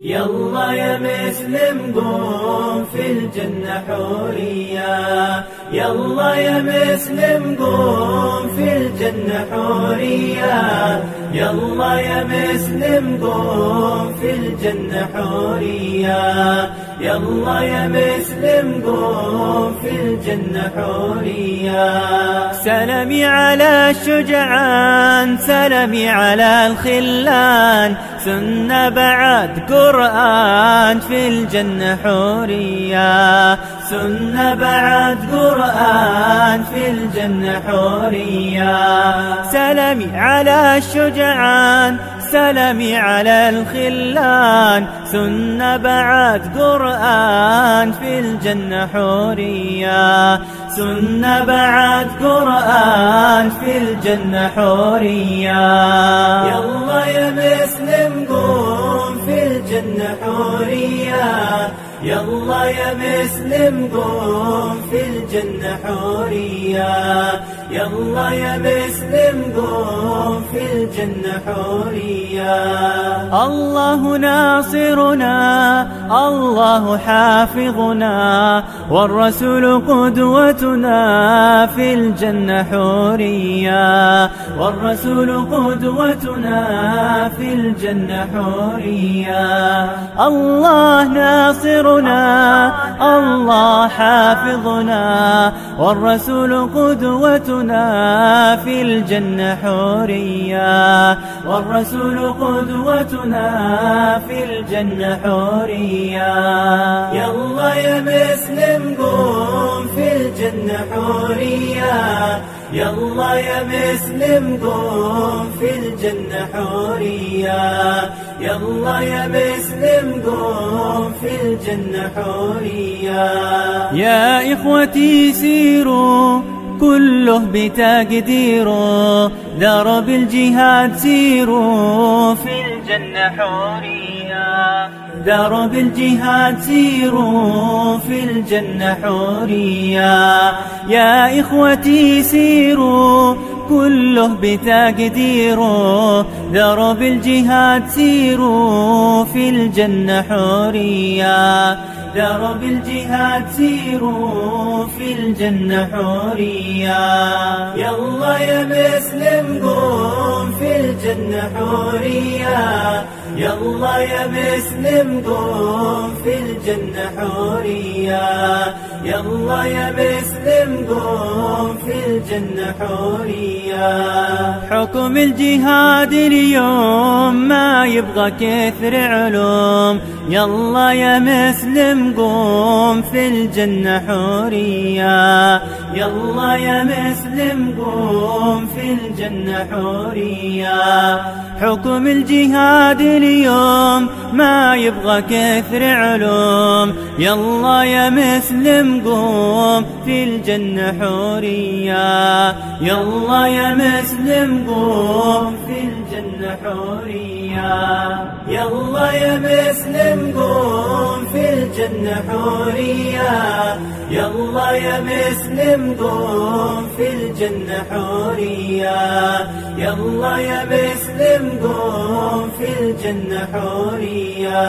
يلا يا مسلم قوم في الجنة حورية. يلا يا مسلم قوم في الجنة حورية. يلا يا مسلم قوم في الجنة حورية. يلا يا مسلم قوم في الجنة حورية. سلمي على الشجعان سلمي على الخلان. سنة بعد قرآن في الجنة حورية. سنة بعد قرآن في الجنة حورية. سلمي على الشجعان سلمي على الخلان سنة بعد قرآن في الجنة حورية. سنة بعد قرآن في الجنة حورية. يلا يا مسلم قوم في الجنة حورية. يلا يا مسلم قوم في الجنة حورية. يلا يا مسلم قوم في الجنة حورية. الله ناصرنا الله حافظنا والرسول قدوتنا في الجنة حورية. والرسول قدوتنا في الجنة حورية. الله ناصرنا الله حافظنا والرسول قدوتنا في الجنة حورية. والرسول قدوتنا في الجنة حورية. يلا يا مسلم قوم في الجنة حورية. يلا يا مسلم قوم في الجنة حورية. يلا يا مسلم قوم في الجنة حورية. يا إخوتي سيروا كله بتقديره درب الجهاد سيروا في الجنة حورية. درب الجهاد سيروا في الجنة حورية يا إخوتي سيروا كله بتقديره درب الجهاد سيروا في الجنة حورية درب الجهاد سيروا في الجنة حورية يلا يا مسلم قوم في الجنة حورية يلا يا مسلم قوم في الجنة حورية. يلا يا مسلم قوم في الجنة حورية. حكم الجهاد اليوم ما يبغى كثر علوم. يلا يا مسلم قوم في الجنة حورية. يلا يا مسلم قوم في الجنة حورية. حكم الجهاد اليوم ما يبغى كثر علوم. يلا يا مسلم قوم في الجنة حورية. يلا يا مسلم قوم في الجنة حورية يلا يا مسلم قوم في الجنة حورية يلا يا مسلم قوم في الجنة حورية يلا يا مسلم قوم في الجنة حورية